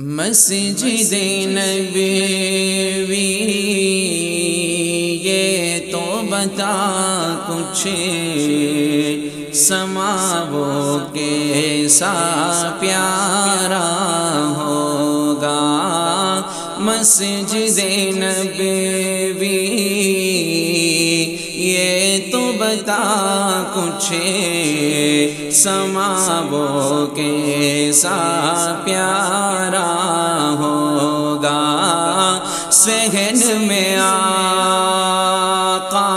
مسجد نبی یہ تو بتا کچھ سماو کیسا پیارا ہوگا؟ مسجد نبی یہ بتا کچھ سماو کیسا پیارا ہوگا۔ سہن میں آقا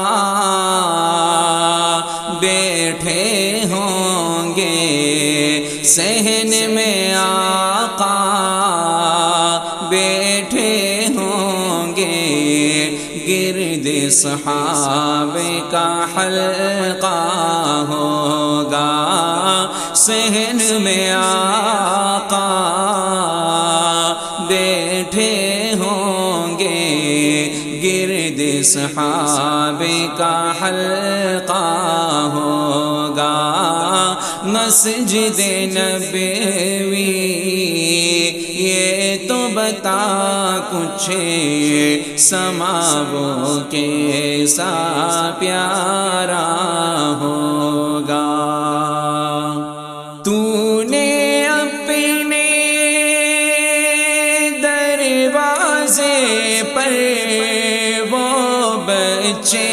بیٹھے ہوں گے۔ سہن میں آقا بیٹھے ہوں گے۔ گرد صحاب کا حلقہ ہوگا سہن میں آقا بیٹھے ہوں گے۔ گرد صحاب کا حلقہ ہوگا۔ مسجد نبوی پتا کچھ سماو کے سا پیارا ہوگا۔ تو نے اپنے دروازے پر وہ بچے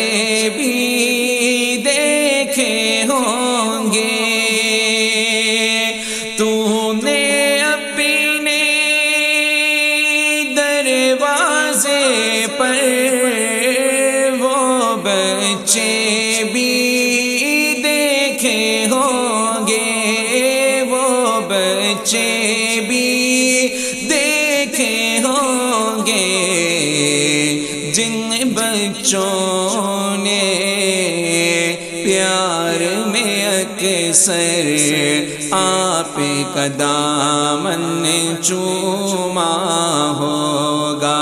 بچے بھی دیکھے ہوں گے، وہ بچے بھی دیکھے ہوں گے۔ جن بچوں نے پیار میں اکثر آپ کا دامن چوما ہوگا۔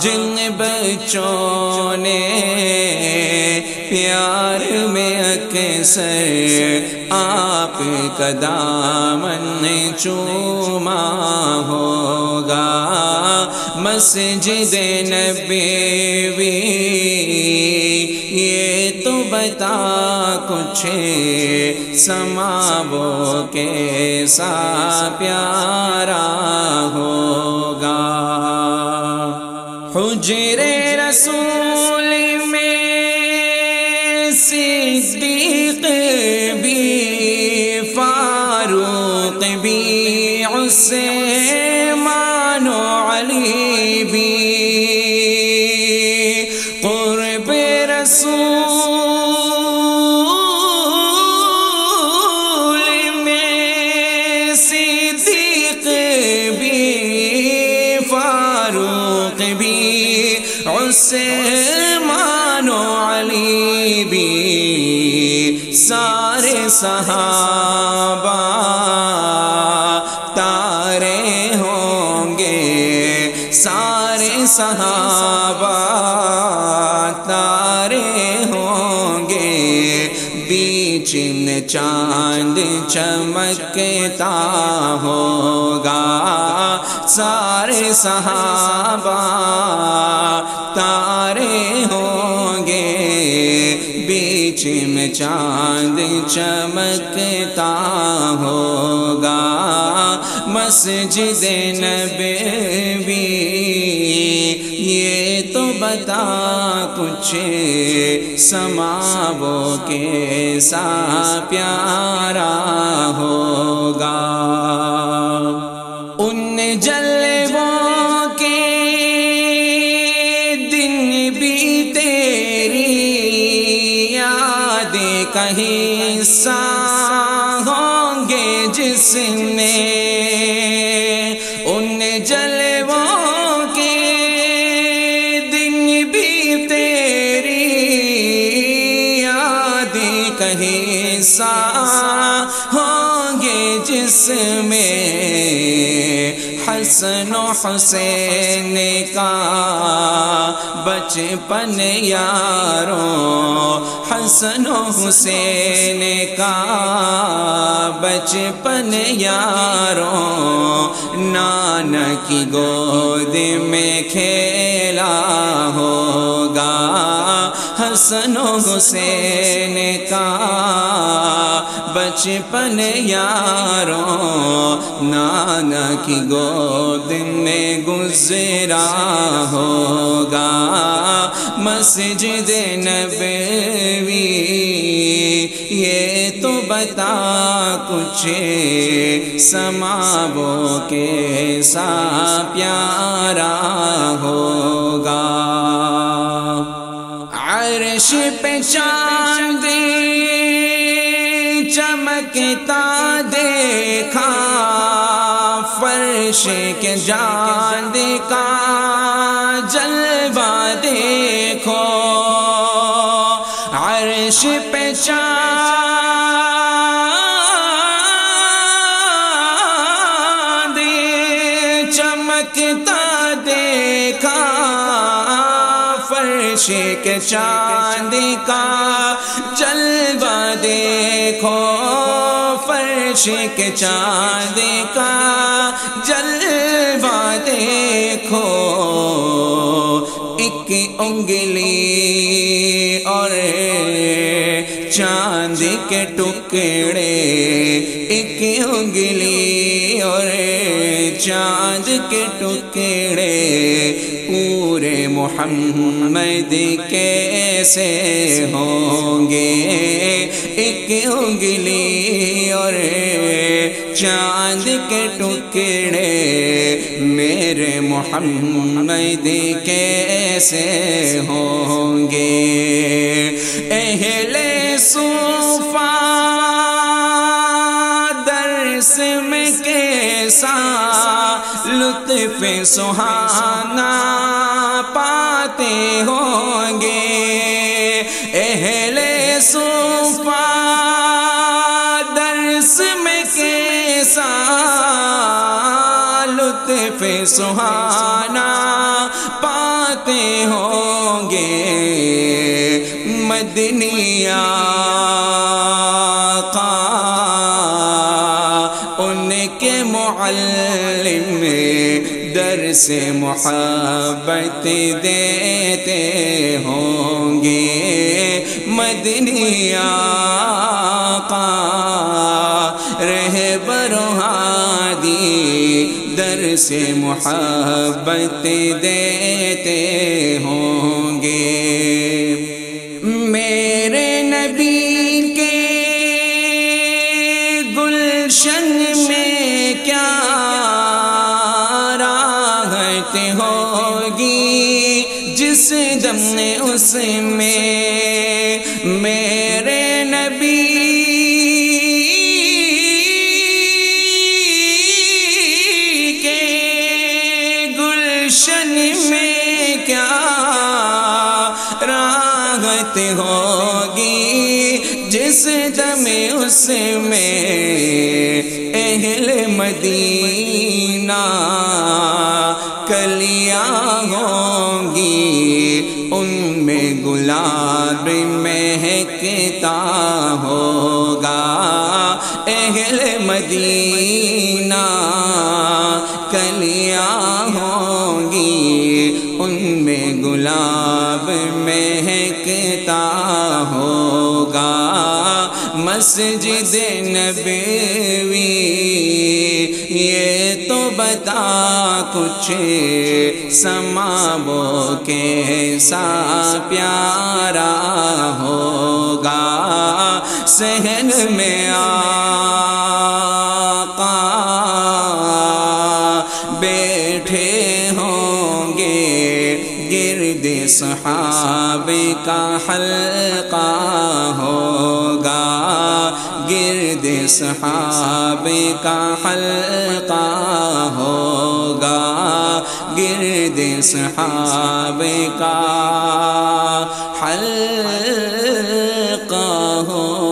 جن بچوں نے میں اکثر آپ کا دامن چوما ہوگا؟ مسجد نبی یہ تو بتا کچھ سماو کیسا پیارا ہوگا؟ حجر رسول قرب رسول میں صدیق بھی، فاروق بھی، عثمان و علی بھی، سارے صحابہ تارے ہوں گے، سارے صحابہ چاند چمکتا ہوگا، سارے صحابہ تارے ہوں گے۔ بیچ میں چاند چمکتا ہوگا، مسجد نبوی، یہ بتا کچھ سماو کے سا پیارا ہوگا۔ ان جلووں کے دن بھی تیری یاد کہیں سا ہوں گے جس نے کہیں سا ہوں گے جس میں حسن و حسین کا بچپن یاروں، حسن و حسین کا بچپن یاروں، نانا کی گود میں کھیلا ہوگا حسن و حسین کا بچپن یاروں نانا کی گود میں گزرا ہوگا۔ مسجد نبوی، یہ تو بتا کچھ سمابو کے سا پیارا ہوگا۔ پہ چاند چمکتا دیکھا فرش کے جاند کا جلوہ دیکھو عرش پہ چاند کے چاند کا جلوہ دیکھو، فرش کے چاند کا جلوہ دیکھو۔ ایک انگلی اور چاند کے ٹکڑے، ایک انگلی اور چاند کے ٹکڑے پورے محمد کیسے ہوں گے۔ ایک انگلی اور چاند کے ٹکڑے میرے محمد کیسے ہوں گے۔ اہل صوفا درس میں کیسا لطف سہانا پاتے ہوں گے۔ اہل صوفا درس میں کیسا لطف سہانا پاتے ہوں گے۔ مدنیا سے محبت دیتے ہوں گے مدنیا رہ برہادی در سے محبت دیتے ہوں گے راحت ہوگی، جس دم نے اس میں میرے نبی۔ کے گلشن میں کیا راحت ہوگی؟ جس دم اس میں اہل مدینہ کلیاں ہوں گی ان میں گلاب مہکتا ہوگا۔ اہل مدینہ کلیاں ہوں گی ان میں گلاب مہکتا ہوگا۔ مسجد نبوی، یہ بتا کچھ سمابو کے سا پیارا ہوگا سہن میں آقا بیٹھے ہوں گے گرد صحاب کا حلقہ ہوگا گرد دے صحابے کا حلقہ ہوگا۔ گر دے صحابے کا حلقہ ہوگا۔